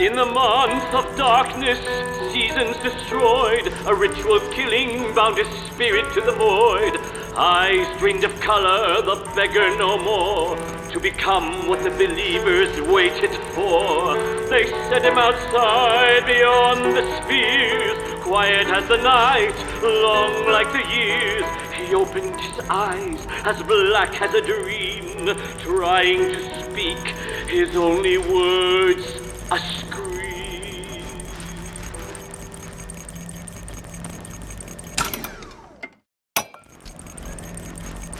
In the month of darkness, seasons destroyed, a ritual killing bound his spirit to the void. Eyes drained of color, the beggar no more, to become what the believers waited for. They set him outside beyond the spheres, quiet as the night, long like the years. He opened his eyes, as black as a dream, trying to speak his only words a scream.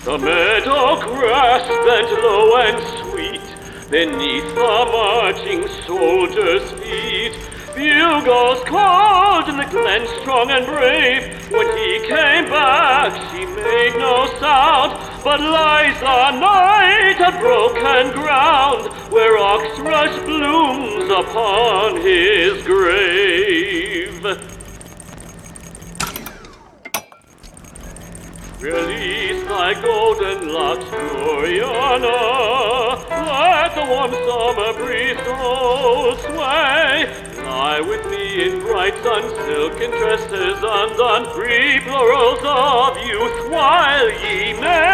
The meadow grass bent low and sweet beneath the marching soldiers' feet. Bugles called in the glen strong and brave. When he came back, she made no sound, but lies the night a broken ground, where oxrush blooms upon his grave. Release thy golden locks, Gloriana. Let the warm summer breeze so sway. Lie with me in bright sun, silken tresses undone, free plurals of youth, while ye may.